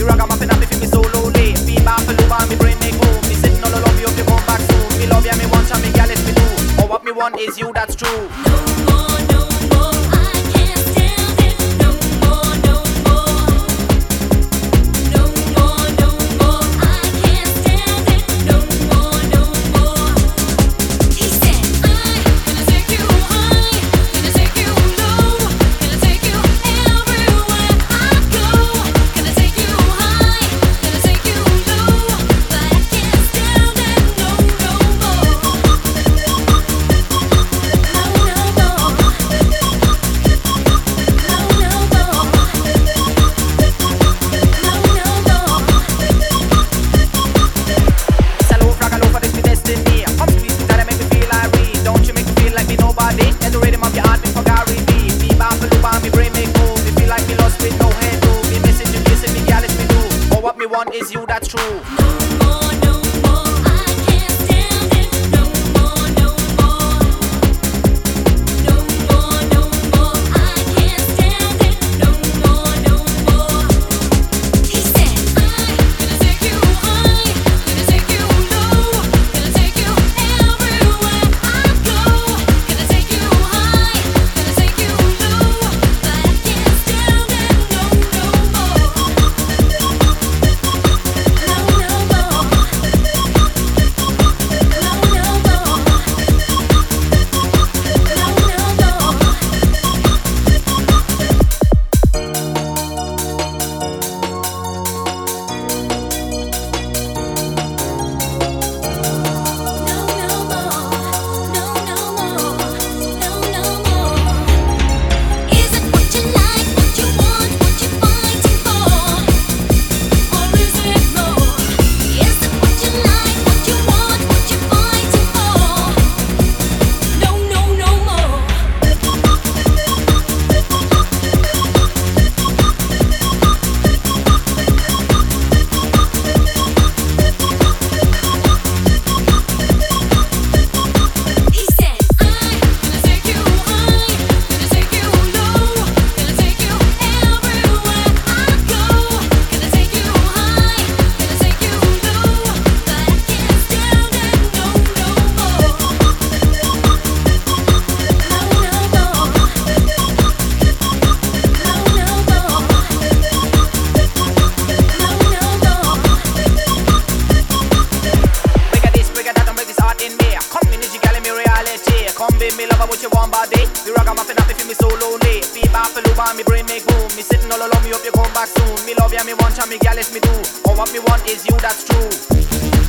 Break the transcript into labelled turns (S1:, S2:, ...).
S1: The
S2: ragamuffin happy feel so lonely. Be back for love and me sitting. Me love me want me girl, let me do. Me want is you, that's true. No more. that's true. somebody. The ragamuffin happy feel me so lonely. Feedback for love me brain make boom. Me sitting all alone, me hope you come back soon. Me love ya, me want ya, me gal let me do. All what me want is you, that's true.